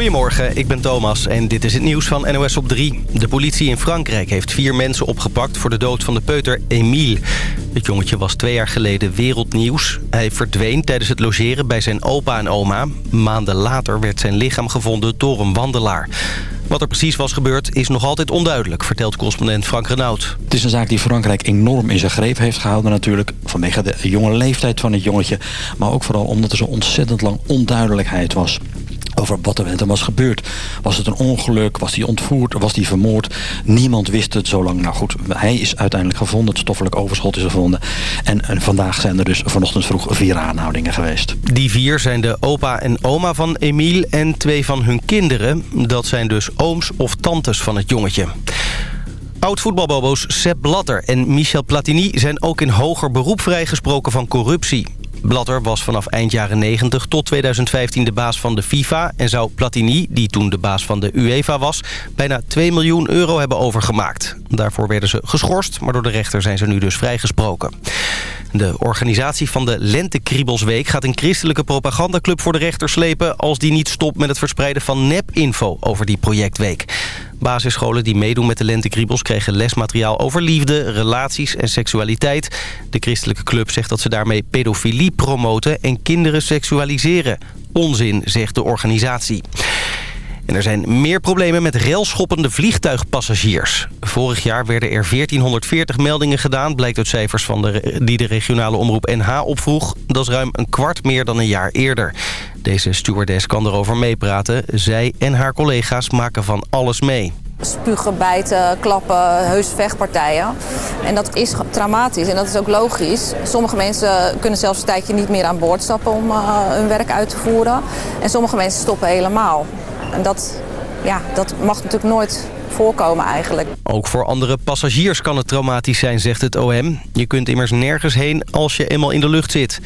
Goedemorgen, ik ben Thomas en dit is het nieuws van NOS op 3. De politie in Frankrijk heeft vier mensen opgepakt voor de dood van de peuter Emile. Het jongetje was twee jaar geleden wereldnieuws. Hij verdween tijdens het logeren bij zijn opa en oma. Maanden later werd zijn lichaam gevonden door een wandelaar. Wat er precies was gebeurd is nog altijd onduidelijk, vertelt correspondent Frank Renaud. Het is een zaak die Frankrijk enorm in zijn greep heeft gehouden natuurlijk. Vanwege de jonge leeftijd van het jongetje. Maar ook vooral omdat er zo ontzettend lang onduidelijkheid was over wat er met hem was gebeurd. Was het een ongeluk? Was hij ontvoerd? Was hij vermoord? Niemand wist het zo lang. Nou goed, hij is uiteindelijk gevonden. Het stoffelijk overschot is gevonden. En, vandaag zijn er dus vanochtend vroeg vier aanhoudingen geweest. Die vier zijn de opa en oma van Emile en twee van hun kinderen. Dat zijn dus ooms of tantes van het jongetje. Oud-voetbalbobo's Sepp Blatter en Michel Platini zijn ook in hoger beroep vrijgesproken van corruptie. Blatter was vanaf eind jaren 90 tot 2015 de baas van de FIFA... en zou Platini, die toen de baas van de UEFA was... bijna 2 miljoen euro hebben overgemaakt. Daarvoor werden ze geschorst, maar door de rechter zijn ze nu dus vrijgesproken. De organisatie van de Lentekriebelsweek gaat een christelijke propagandaclub voor de rechter slepen... als die niet stopt met het verspreiden van nep-info over die projectweek. Basisscholen die meedoen met de lentekriebels kregen lesmateriaal over liefde, relaties en seksualiteit. De christelijke club zegt dat ze daarmee pedofilie promoten en kinderen seksualiseren. Onzin, zegt de organisatie. En er zijn meer problemen met railschoppende vliegtuigpassagiers. Vorig jaar werden er 1440 meldingen gedaan... blijkt uit cijfers van de, die de regionale omroep NH opvroeg. Dat is ruim een kwart meer dan een jaar eerder. Deze stewardess kan erover meepraten. Zij en haar collega's maken van alles mee spugen, bijten, klappen, heus vechtpartijen. En dat is traumatisch en dat is ook logisch. Sommige mensen kunnen zelfs een tijdje niet meer aan boord stappen om uh, hun werk uit te voeren. En sommige mensen stoppen helemaal. En dat, ja, dat mag natuurlijk nooit voorkomen eigenlijk. Ook voor andere passagiers kan het traumatisch zijn, zegt het OM. Je kunt immers nergens heen als je eenmaal in de lucht zit.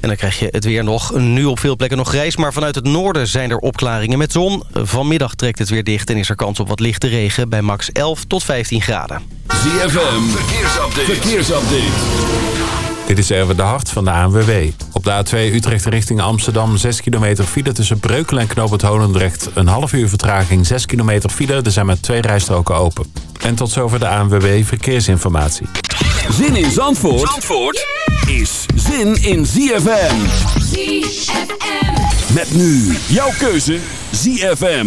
En dan krijg je het weer nog. Nu op veel plekken nog grijs, maar vanuit het noorden zijn er opklaringen met zon. Vanmiddag trekt het weer dicht en is er kans op wat lichte regen bij max 11 tot 15 graden. ZFM, verkeersupdate. verkeersupdate. Dit is Erwin de Hart van de ANWB. Op de A2 Utrecht richting Amsterdam 6 kilometer file tussen Breukelen en Knoop het Holendrecht. Een half uur vertraging 6 kilometer file. Er zijn met twee rijstroken open. En tot zover de ANWB Verkeersinformatie. Zin in Zandvoort, Zandvoort is zin in ZFM. ZFM. Met nu jouw keuze ZFM.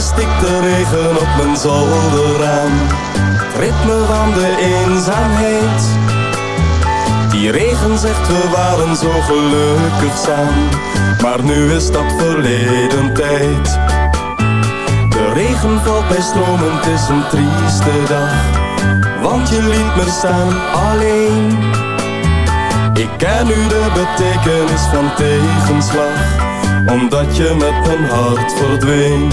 Stikt de regen op mijn zolderraam. Het ritme van de eenzaamheid. Die regen zegt we waren zo gelukkig samen. Maar nu is dat verleden tijd. De regen valt bij stromen, het is een trieste dag. Want je liet me staan alleen. Ik ken nu de betekenis van tegenslag. Omdat je met mijn hart verdween.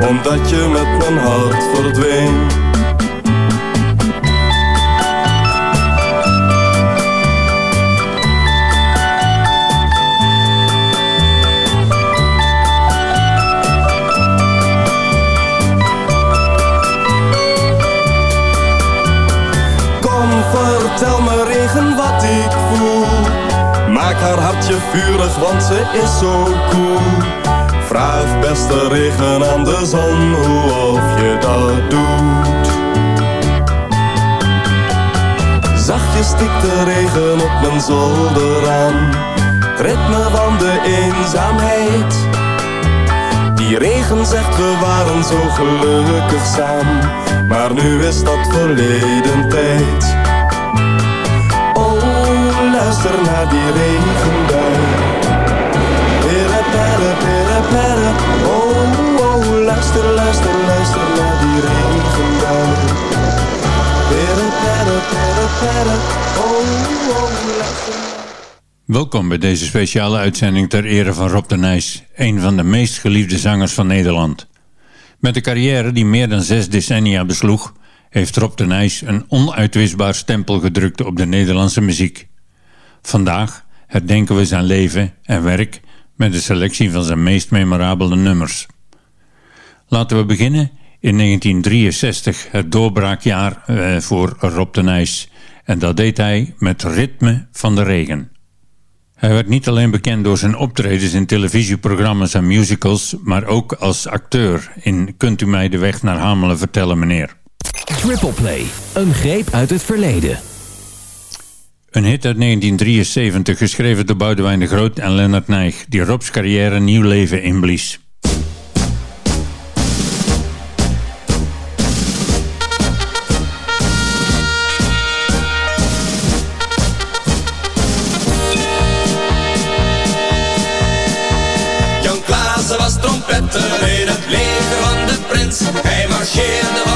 Omdat je met mijn hart verdween. Vertel me regen wat ik voel. Maak haar hartje vurig want ze is zo cool Vraag beste regen aan de zon hoe of je dat doet stikt de regen op mijn zolder aan. Het ritme van de eenzaamheid. Die regen zegt we waren zo gelukkig samen. Maar nu is dat verleden tijd. Oh, luister naar die regenbui. Pere. Oh, oh, luister, luister, luister naar die regenbui. Welkom bij deze speciale uitzending ter ere van Rob de Nijs, een van de meest geliefde zangers van Nederland. Met een carrière die meer dan zes decennia besloeg, heeft Rob de Nijs een onuitwisbaar stempel gedrukt op de Nederlandse muziek. Vandaag herdenken we zijn leven en werk met een selectie van zijn meest memorabele nummers. Laten we beginnen in 1963 het doorbraakjaar eh, voor Rob de Nijs. En dat deed hij met Ritme van de Regen. Hij werd niet alleen bekend door zijn optredens in televisieprogramma's en musicals, maar ook als acteur in Kunt u mij de weg naar Hamelen vertellen meneer. Triple Play, een greep uit het verleden. Een hit uit 1973 geschreven door Boudewijn de Groot en Lennart Nijg, die Robs carrière nieuw leven inblies. Hij marcheerde van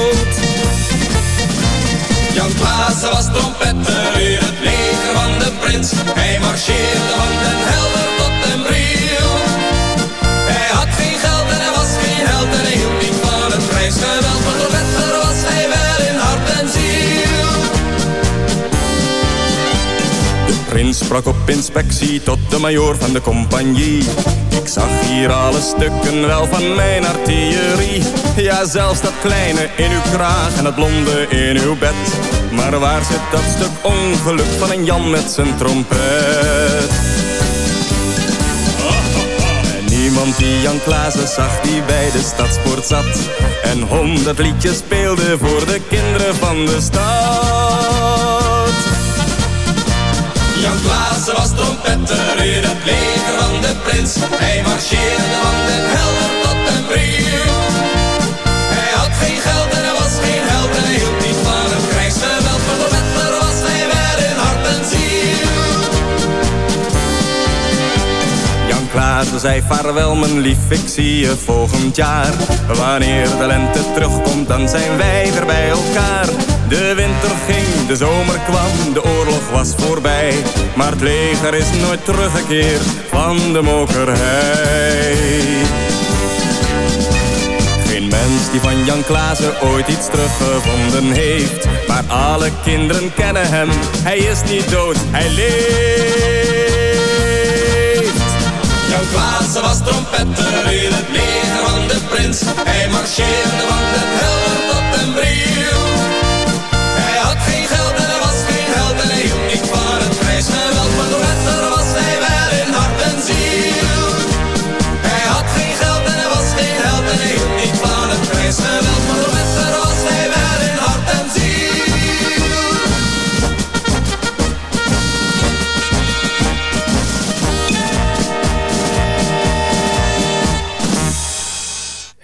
Jan Klaassen was trompetter in het leger van de prins. Hij marcheerde sprak op inspectie tot de majoor van de compagnie. Ik zag hier alle stukken wel van mijn artillerie. Ja, zelfs dat kleine in uw kraag en dat blonde in uw bed. Maar waar zit dat stuk ongeluk van een Jan met zijn trompet? Niemand die Jan Klaassen zag die bij de stadspoort zat. En honderd liedjes speelde voor de kinderen van de stad. Prins. Hij marcheerde van den helder Klaassen zei vaarwel mijn lief, ik zie je volgend jaar. Wanneer de lente terugkomt, dan zijn wij weer bij elkaar. De winter ging, de zomer kwam, de oorlog was voorbij. Maar het leger is nooit teruggekeerd van de mokerhei. Geen mens die van Jan Klaassen ooit iets teruggevonden heeft. Maar alle kinderen kennen hem, hij is niet dood, hij leeft. Jan Klaassen was trompetter in het leger van de prins. Hij marcheerde van den helder tot den bril. Hij had geen geld en hij was geen held en hij hield niet van het prijsgeweld. Maar trompetter was hij wel in hart en ziel. Hij had geen geld en hij was geen held en hij hield niet van het prijsgeweld.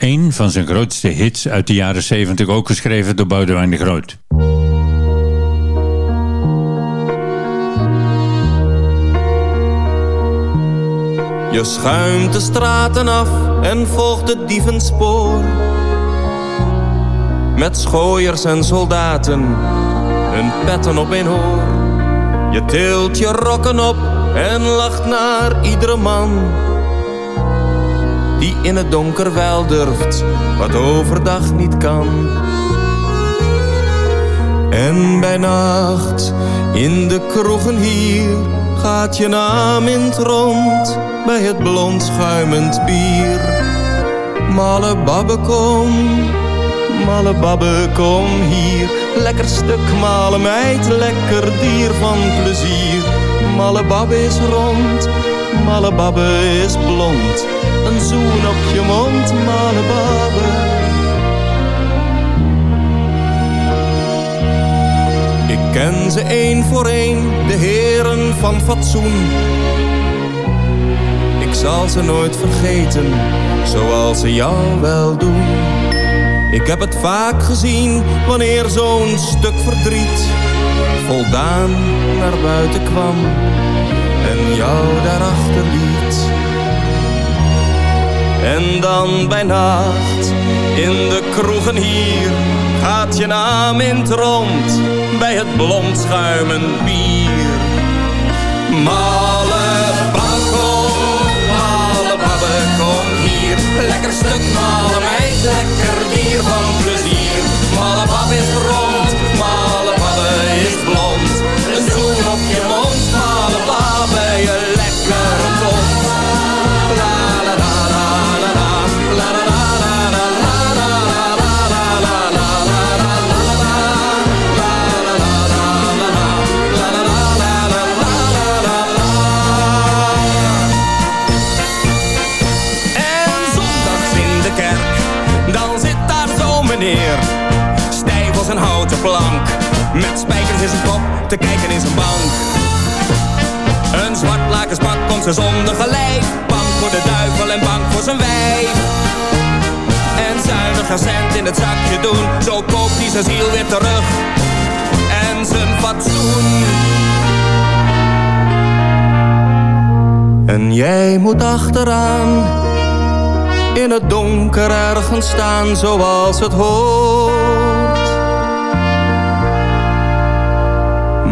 Een van zijn grootste hits uit de jaren 70 ook geschreven door Boudewijn de Groot. Je schuimt de straten af en volgt het dievenspoor. Met schooiers en soldaten, hun petten op een hoor. Je tilt je rokken op en lacht naar iedere man die in het donker wel durft wat overdag niet kan. En bij nacht in de kroegen hier gaat je naam in het rond bij het blond schuimend bier. Malle babbe kom, malle babbe kom hier. Lekker stuk male meid, lekker dier van plezier. Malle babbe is rond, malle babbe is blond. Een zoen op je mond, malle babbe. Ik ken ze één voor één, de heren van fatsoen. Ik zal ze nooit vergeten, zoals ze jou wel doen. Ik heb het vaak gezien, wanneer zo'n stuk verdriet voldaan naar buiten kwam en jou daarachter liet. En dan bij nacht in de kroegen hier gaat je naam in het rond bij het blond schuimend bier. Malle babbe, malle babbe, kom hier. Lekker stuk malle te kijken in zijn bank. Een zwart lakenspak komt ze zonder gelijk, bang voor de duivel en bang voor zijn wijf. En zuinig een cent in het zakje doen, zo koopt hij zijn ziel weer terug. En zijn fatsoen. En jij moet achteraan in het donker ergens staan zoals het hoort.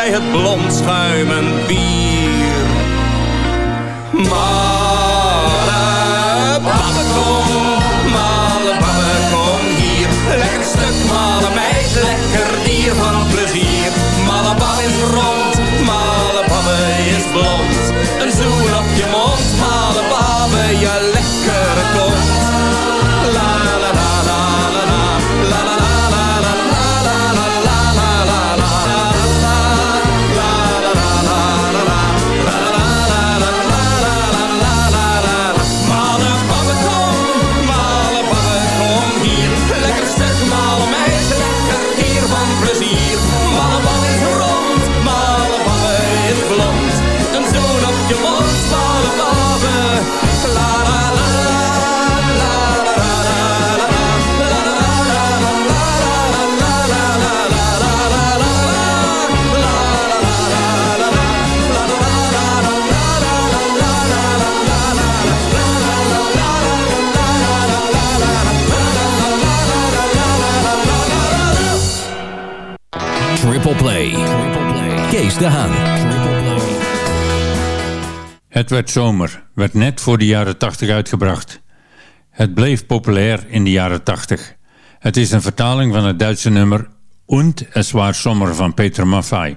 bij het blond schuimend bier. Male babbe De Haan. Het werd zomer, werd net voor de jaren 80 uitgebracht. Het bleef populair in de jaren 80. Het is een vertaling van het Duitse nummer Und es war Sommer van Peter Maffay.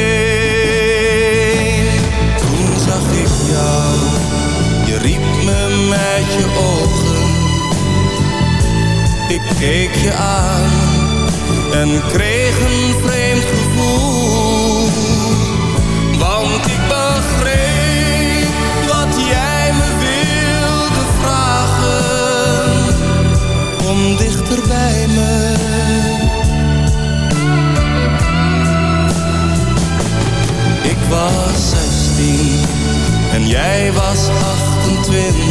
keek je aan en kreeg een vreemd gevoel. Want ik begreep wat jij me wilde vragen. Kom dichter bij me. Ik was 16 en jij was 28.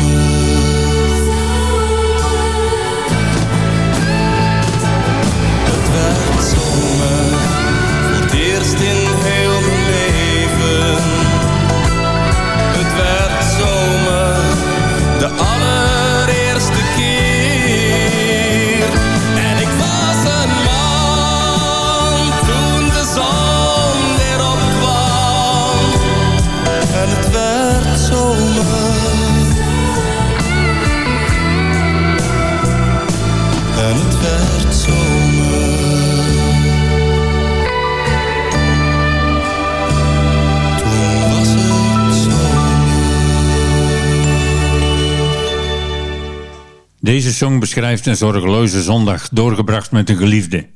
Song beschrijft een zorgeloze zondag doorgebracht met een geliefde.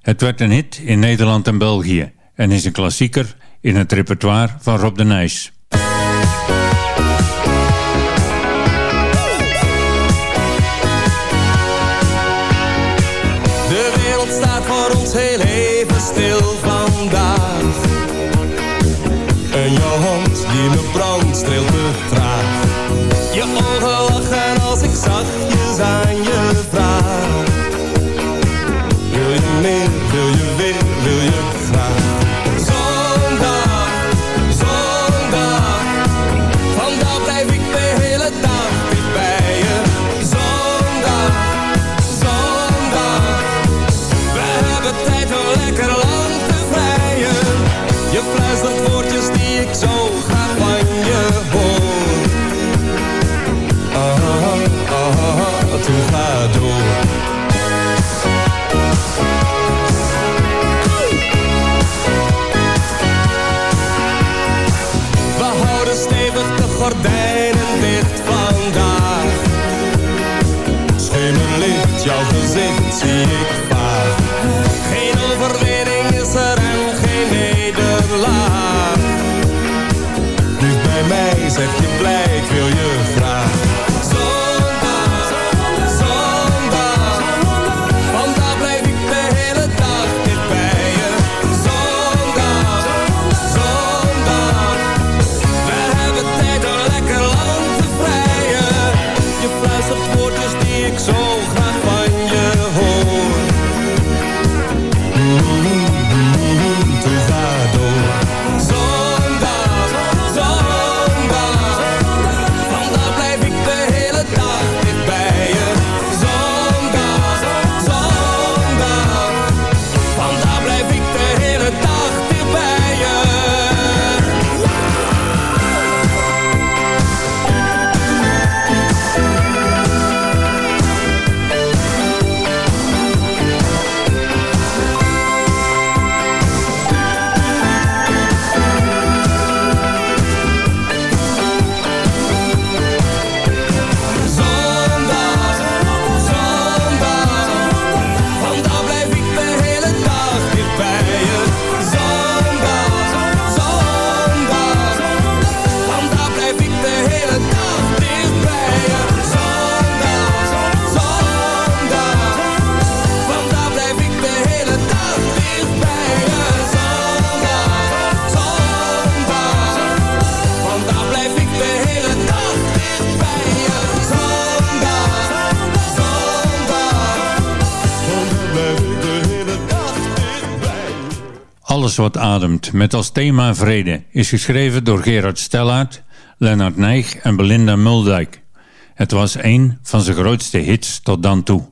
Het werd een hit in Nederland en België en is een klassieker in het repertoire van Rob de Nijs. Wat ademt, met als thema vrede, is geschreven door Gerard Stellaert, Lennart Nijg en Belinda Muldijk. Het was een van zijn grootste hits tot dan toe.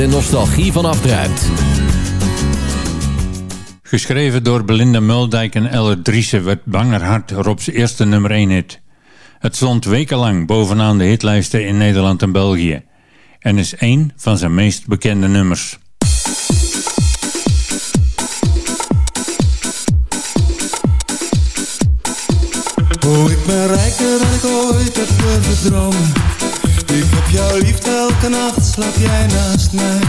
De nostalgie van afdruipt. Geschreven door Belinda Muldijk en Eller Driessen werd Bangerhart Rob's eerste nummer 1 hit. Het stond wekenlang bovenaan de hitlijsten in Nederland en België. En is één van zijn meest bekende nummers. Oh, ik ben rijker dan ik ooit heb dromen. Ik heb jou lief, elke nacht slaap jij naast mij.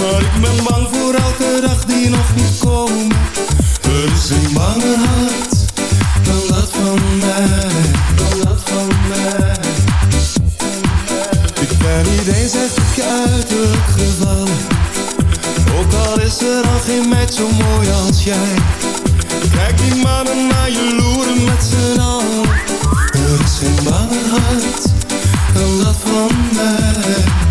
Maar ik ben bang voor elke dag die nog niet komt. Er is een banger hart dan dat van mij, dan dat van mij. Ik ben niet eens echt op je uiterlijk gevallen. Ook al is er al geen meid zo mooi als jij. Kijk die mannen naar je loeren met z'n allen. Er is geen banger hart dan dat van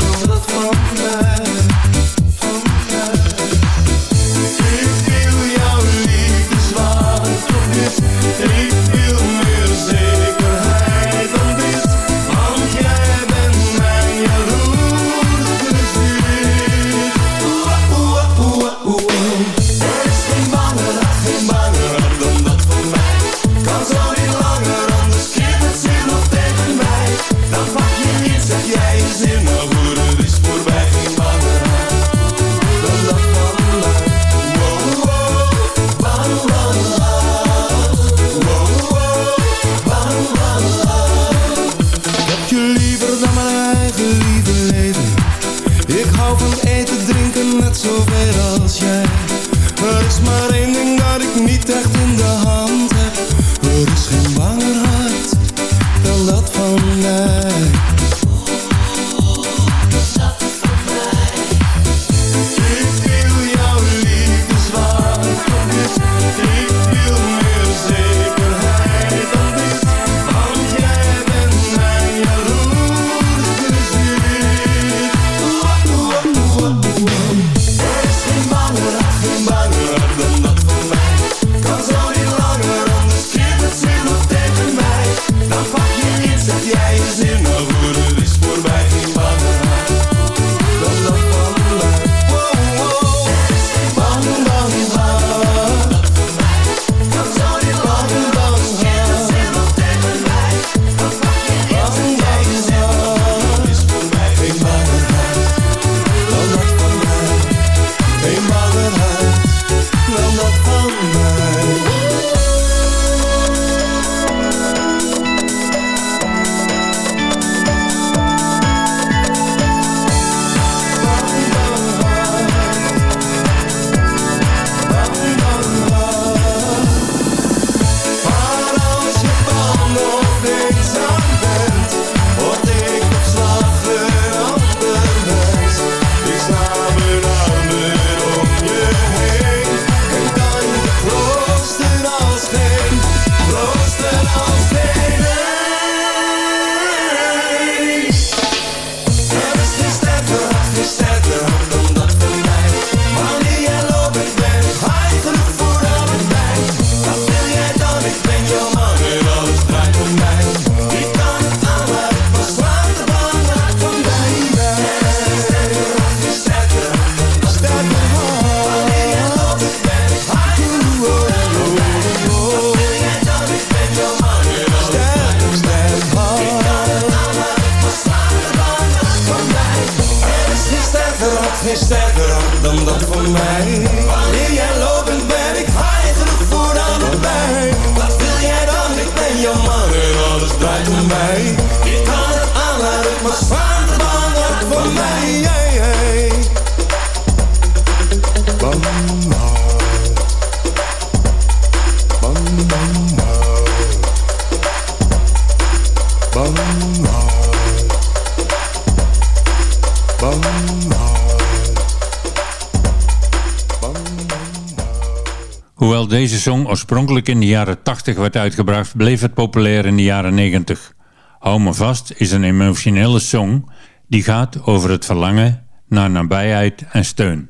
Hoewel deze song oorspronkelijk in de jaren 80 werd uitgebracht, bleef het populair in de jaren 90. Hou me vast is een emotionele song die gaat over het verlangen naar nabijheid en steun.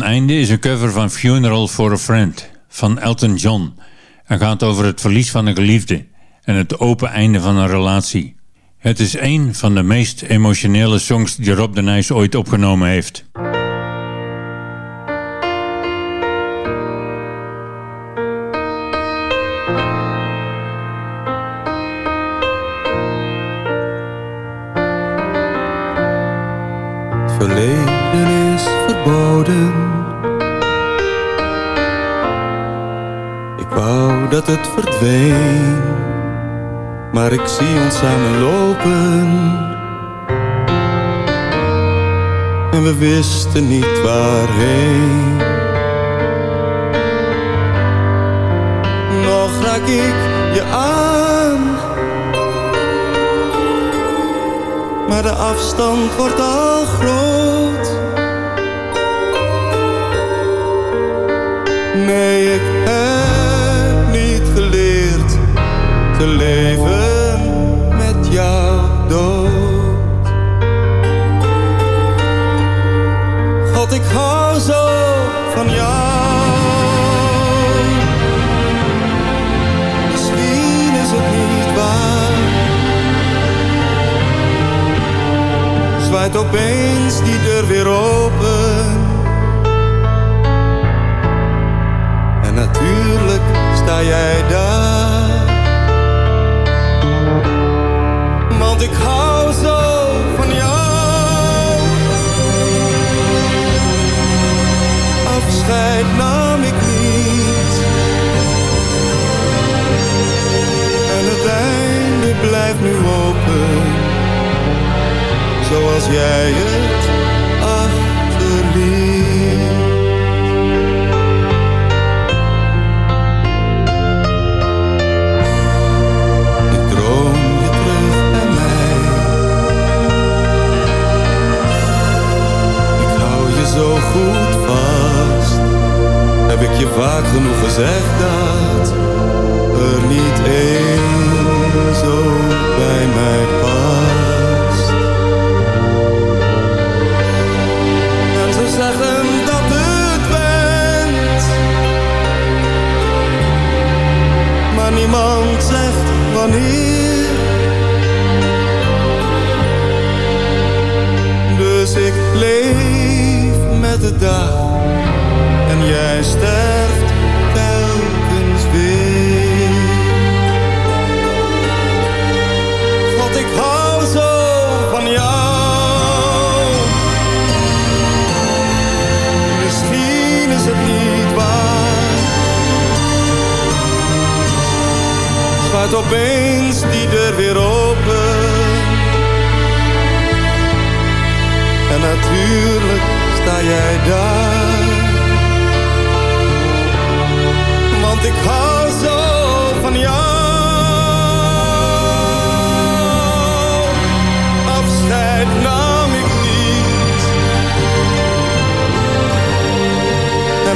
Open Einde is een cover van Funeral for a Friend van Elton John en gaat over het verlies van een geliefde en het open einde van een relatie. Het is een van de meest emotionele songs die Rob de Nijs ooit opgenomen heeft. Ik zie ons samen lopen. En we wisten niet waarheen. Nog raak ik je aan. Maar de afstand wordt al groot. Zwaait opeens die deur weer open. En natuurlijk sta jij daar. Want ik hou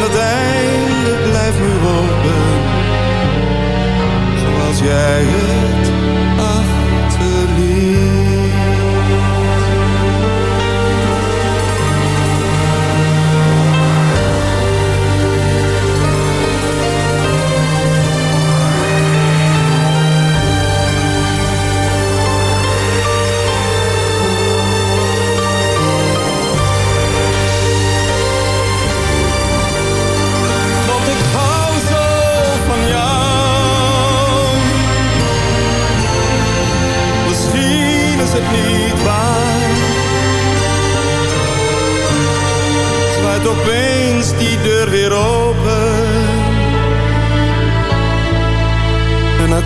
het einde blijft nu open. Zoals jij het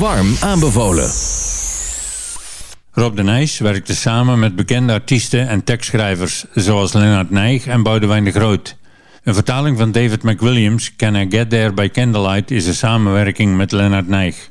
Warm aanbevolen. Rob de Nijs werkte samen met bekende artiesten en tekstschrijvers zoals Leonard Nijg en Boudewijn de Groot. Een vertaling van David McWilliams, Can I Get There by Candlelight, is een samenwerking met Leonard Nijg.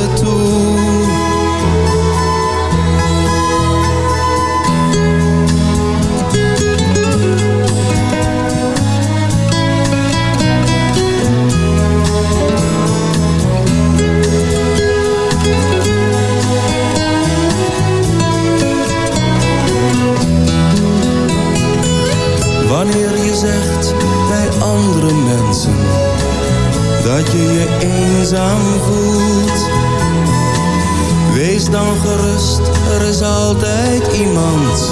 andere mensen dat je je eenzaam voelt. Wees dan gerust, er is altijd iemand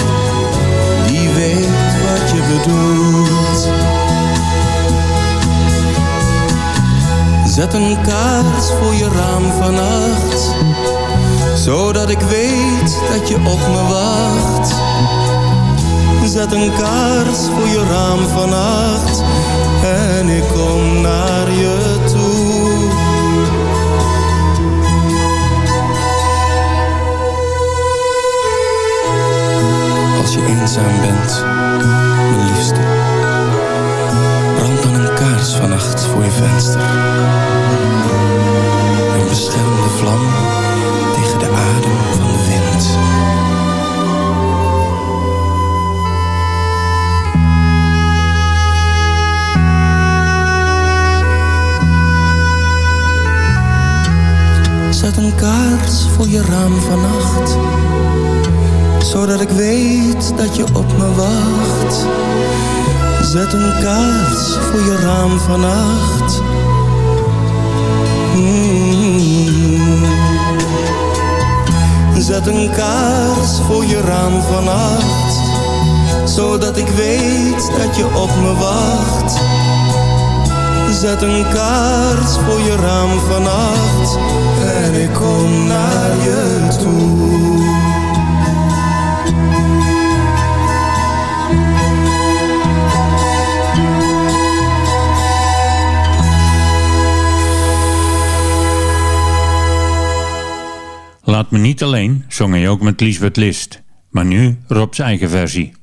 die weet wat je bedoelt. Zet een kaars voor je raam vannacht, zodat ik weet dat je op me wacht. Zet een kaars voor je raam vannacht en ik kom naar je toe. Als je eenzaam bent, mijn liefste, brand dan een kaars vannacht voor je venster. En bescherm de vlam voor je raam vannacht Zodat ik weet dat je op me wacht. Zet een kaars voor je raam vannacht. Mm. Zet een kaars voor je raam vannacht Zodat ik weet dat je op me wacht Zet een kaars voor je raam vannacht En ik kom naar je toe Laat me niet alleen zong hij ook met Lisbeth List. Maar nu Rob's eigen versie.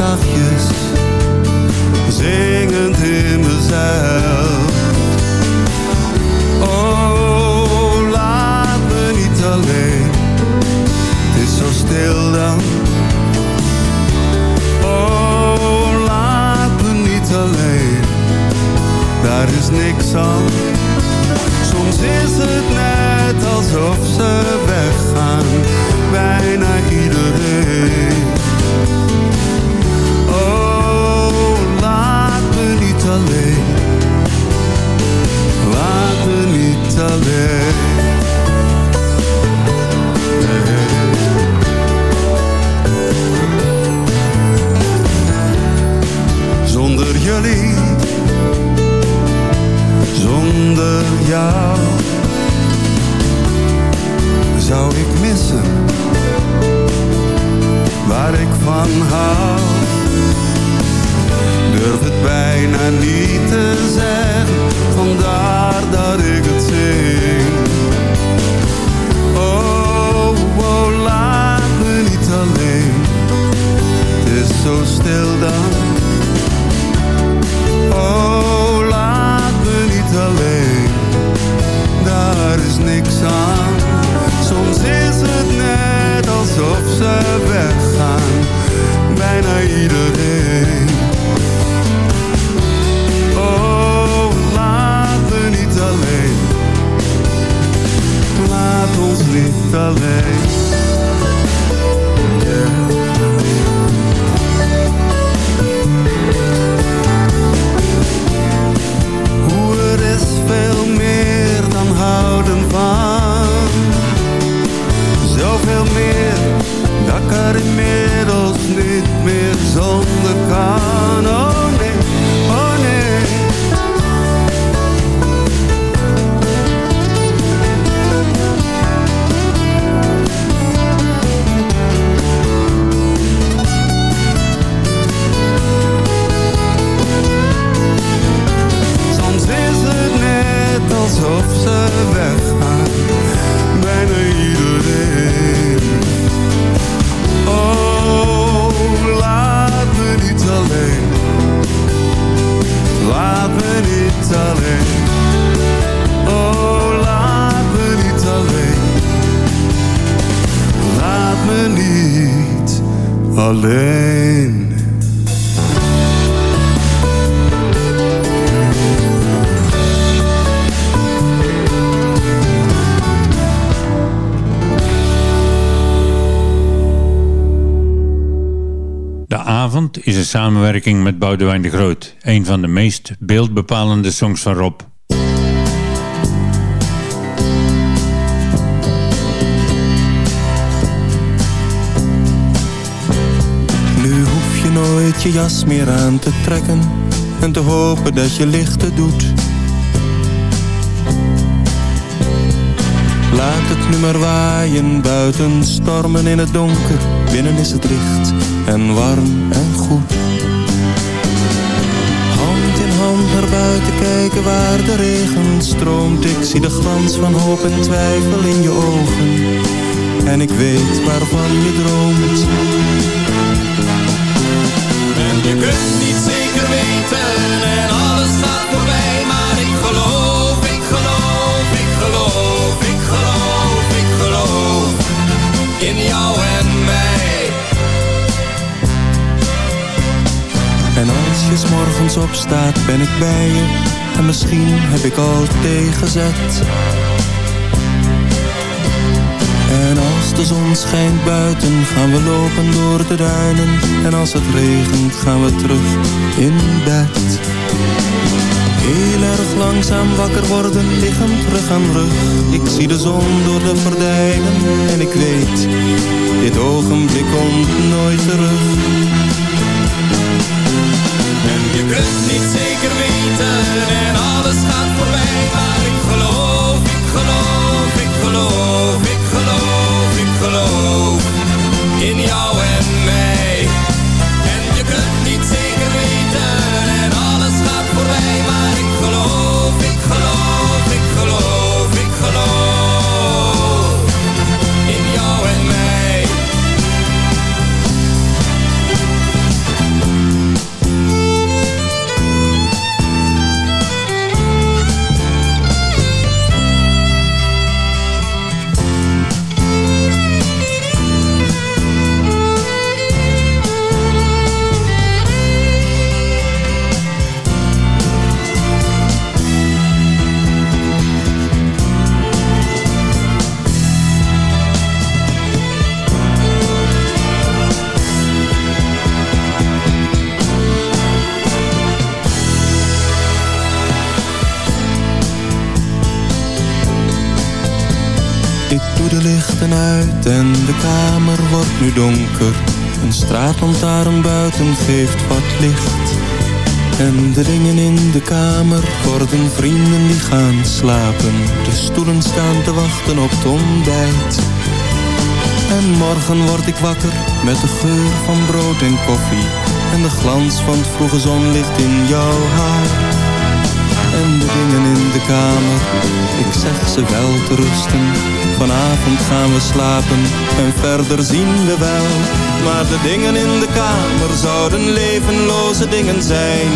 Zachtjes, zingend in mezelf. Oh, laat me niet alleen, het is zo stil dan. Oh, laat me niet alleen, daar is niks aan. Soms is het net alsof ze weggaan, bijna iedereen. Alleen, laat me niet alleen. Zonder jullie, zonder jou zou ik missen waar ik van hou. Durf het bijna niet te zeggen, vandaar dat ik het zing. Oh, oh, laat me niet alleen, het is zo stil dan. Oh, laat me niet alleen, daar is niks aan. Soms is het net alsof ze weggaan, bijna iedereen. Ons niet alleen. Samenwerking met Boudewijn de Groot. Een van de meest beeldbepalende songs van Rob. Nu hoef je nooit je jas meer aan te trekken en te hopen dat je lichten doet. Laat het nu maar waaien, buiten stormen in het donker. Binnen is het licht en warm en goed. Hand in hand naar buiten kijken waar de regen stroomt. Ik zie de glans van hoop en twijfel in je ogen. En ik weet waarvan je droomt. 's morgens opstaat ben ik bij je. En misschien heb ik al tegenzet. En als de zon schijnt buiten gaan we lopen door de duinen. En als het regent gaan we terug in bed. Heel erg langzaam wakker worden, liggend rug aan rug. Ik zie de zon door de gordijnen en ik weet Dit ogenblik komt nooit terug En je kunt niet zeker weten en alles gaat voorbij. Maar ik geloof, ik geloof, ik geloof, ik geloof, ik geloof in jou en mij. En je kunt niet zeker weten en alles gaat voorbij. Ik doe de lichten uit en de kamer wordt nu donker. Een straatlantaarn buiten geeft wat licht. En de dingen in de kamer worden vrienden die gaan slapen. De stoelen staan te wachten op het ontbijt. En morgen word ik wakker met de geur van brood en koffie. En de glans van het vroege zonlicht in jouw haar. En de dingen in de kamer, ik zeg ze wel te rusten. Vanavond gaan we slapen en verder zien we wel. Maar de dingen in de kamer zouden levenloze dingen zijn.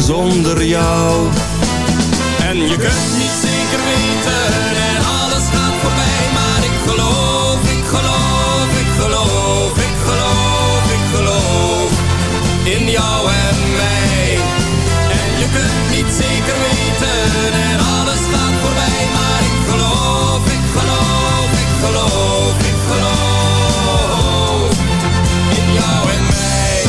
Zonder jou. En je kunt niet zeker weten zeker weten en alles gaat voorbij. Maar ik geloof, ik geloof, ik geloof, ik geloof in jou en mij.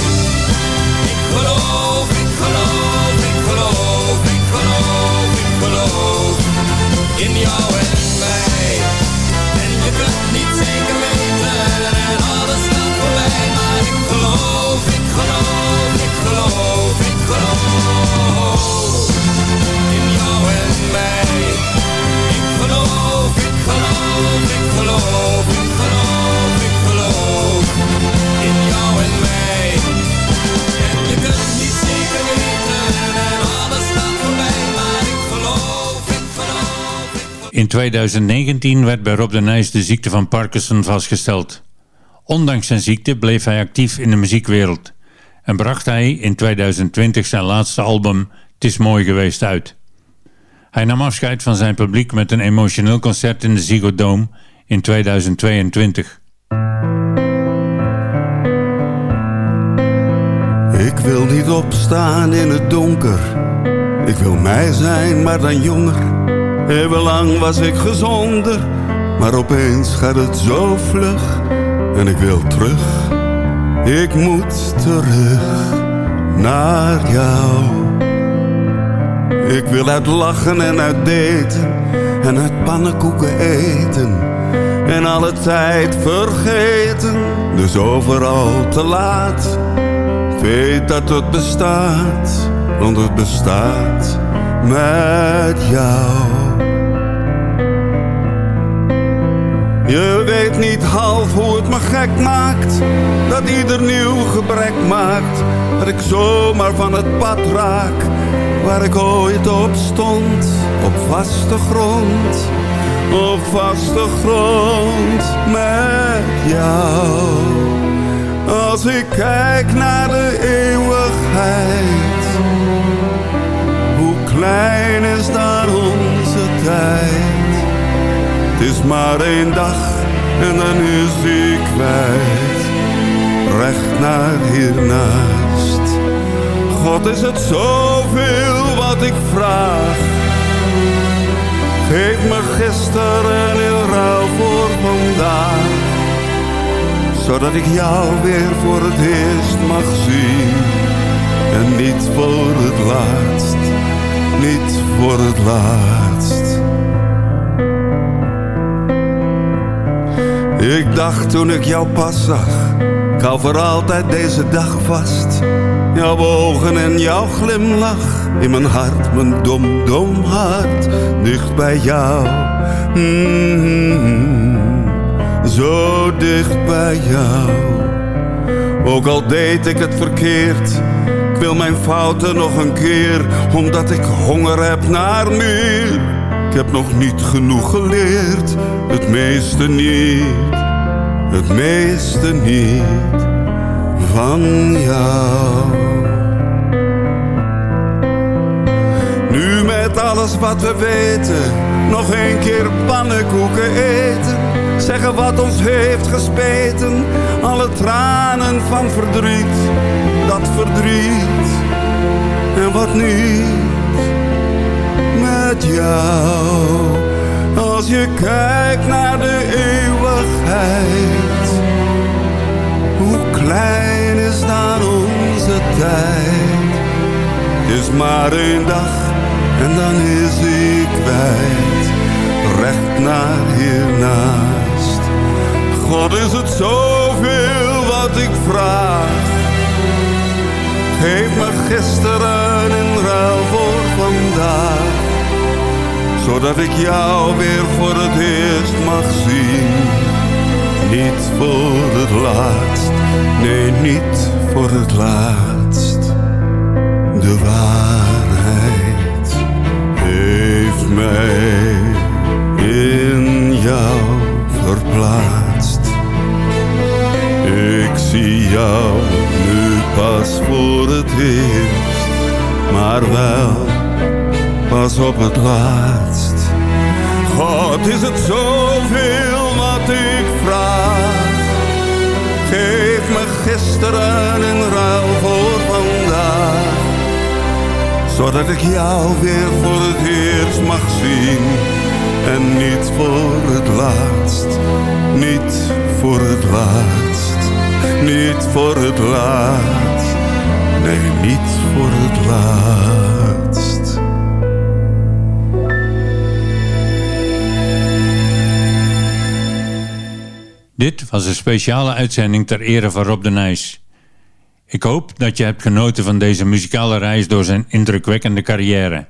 Ik geloof, ik geloof, ik geloof, ik geloof, ik geloof in jou en mij. En je kunt niet zeker weten en alles gaat voorbij. Maar ik geloof, ik geloof, ik geloof, ik geloof Ik geloof, ik geloof, ik geloof, in jou en mij. En je kunt zeker. Maar ik geloof, ik geloof, In 2019 werd bij Rob de Nijs de ziekte van Parkinson vastgesteld. Ondanks zijn ziekte bleef hij actief in de muziekwereld en bracht hij in 2020 zijn laatste album Het is mooi geweest uit. Hij nam afscheid van zijn publiek met een emotioneel concert in de Ziggo Dome in 2022. Ik wil niet opstaan in het donker. Ik wil mij zijn, maar dan jonger. Even lang was ik gezonder. Maar opeens gaat het zo vlug. En ik wil terug. Ik moet terug naar jou. Ik wil uit lachen en uit daten. En uit pannenkoeken eten. En alle tijd vergeten. Dus overal te laat. Weet dat het bestaat, want het bestaat met jou. Je weet niet half hoe het me gek maakt, dat ieder nieuw gebrek maakt, dat ik zomaar van het pad raak, waar ik ooit op stond, op vaste grond, op vaste grond met jou. Als ik kijk naar de eeuwigheid, hoe klein is daar onze tijd. Het is maar één dag en dan is hij kwijt, recht naar hiernaast. God is het zoveel wat ik vraag. Geef me gisteren in ruil voor vandaag zodat ik jou weer voor het eerst mag zien. En niet voor het laatst, niet voor het laatst. Ik dacht toen ik jou pas zag, ik hou voor altijd deze dag vast. Jouw ogen en jouw glimlach in mijn hart, mijn dom, dom hart, dicht bij jou. Mm zo dicht bij jou. Ook al deed ik het verkeerd, ik wil mijn fouten nog een keer, omdat ik honger heb naar meer. Ik heb nog niet genoeg geleerd, het meeste niet, het meeste niet van jou. Alles wat we weten, nog een keer pannenkoeken eten zeggen wat ons heeft gespeten. Alle tranen van verdriet, dat verdriet. En wat niet met jou. Als je kijkt naar de eeuwigheid. Hoe klein is daar onze tijd. Het is maar één dag en dan is hij kwijt. Recht naar hiernaast. God is het zoveel wat ik vraag. Geef me gisteren in ruil voor vandaag. Zodat ik jou weer voor het eerst mag zien. Niet voor het laatst, nee niet voor het laatst. De waarheid mij in jou verplaatst. Ik zie jou nu pas voor het eerst, maar wel pas op het laatst. God, is het zoveel wat ik vraag? Geef me gisteren in ruil voor vandaag. Zodat ik jou weer voor het eerst mag zien. En niet voor het laatst, niet voor het laatst, niet voor het laatst. Nee, niet voor het laatst. Dit was een speciale uitzending ter ere van Rob de Nijs. Ik hoop dat je hebt genoten van deze muzikale reis door zijn indrukwekkende carrière.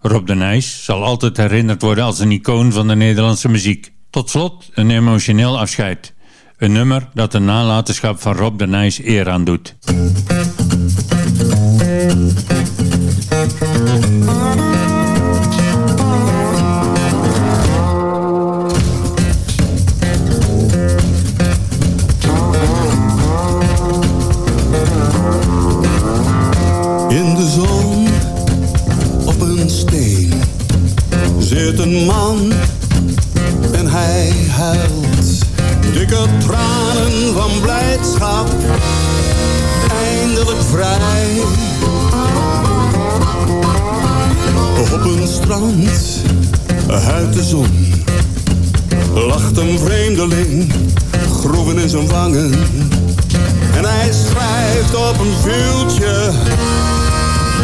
Rob de Nijs zal altijd herinnerd worden als een icoon van de Nederlandse muziek. Tot slot een emotioneel afscheid. Een nummer dat de nalatenschap van Rob de Nijs eer aan doet. Zit een man en hij huilt. Dikke tranen van blijdschap, eindelijk vrij. Op een strand uit de zon lacht een vreemdeling, groeven in zijn wangen. En hij schrijft op een vuurtje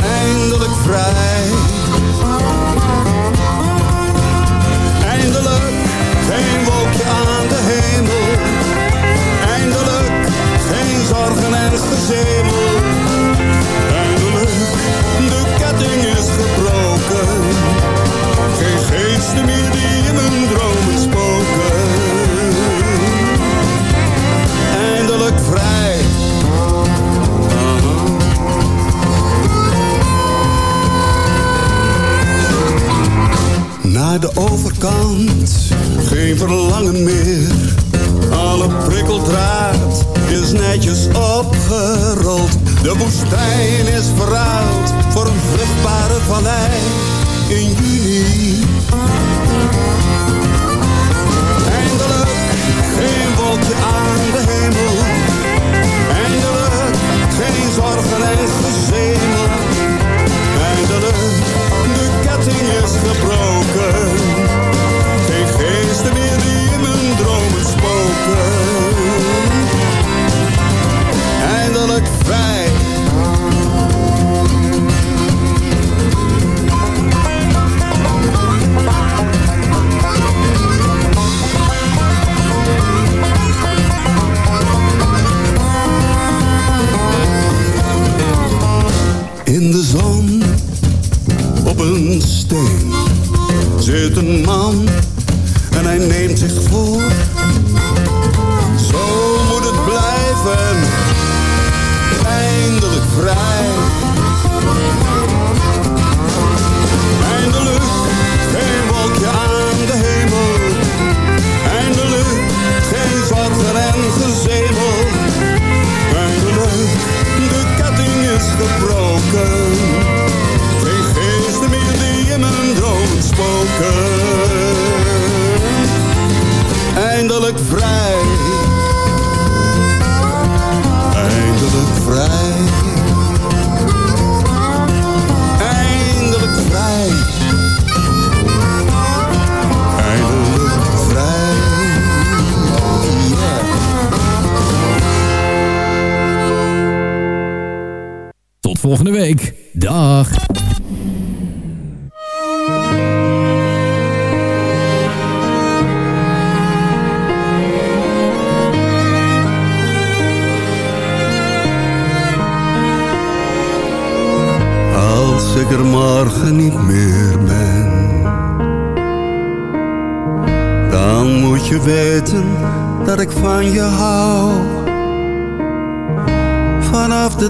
eindelijk vrij.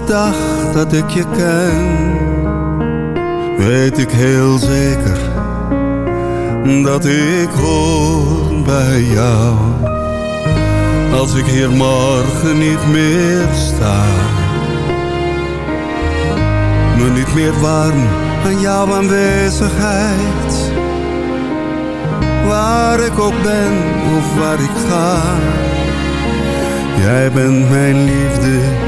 Dag dat ik je ken, weet ik heel zeker dat ik hoor bij jou. Als ik hier morgen niet meer sta, me niet meer warm aan jouw aanwezigheid. Waar ik ook ben of waar ik ga, jij bent mijn liefde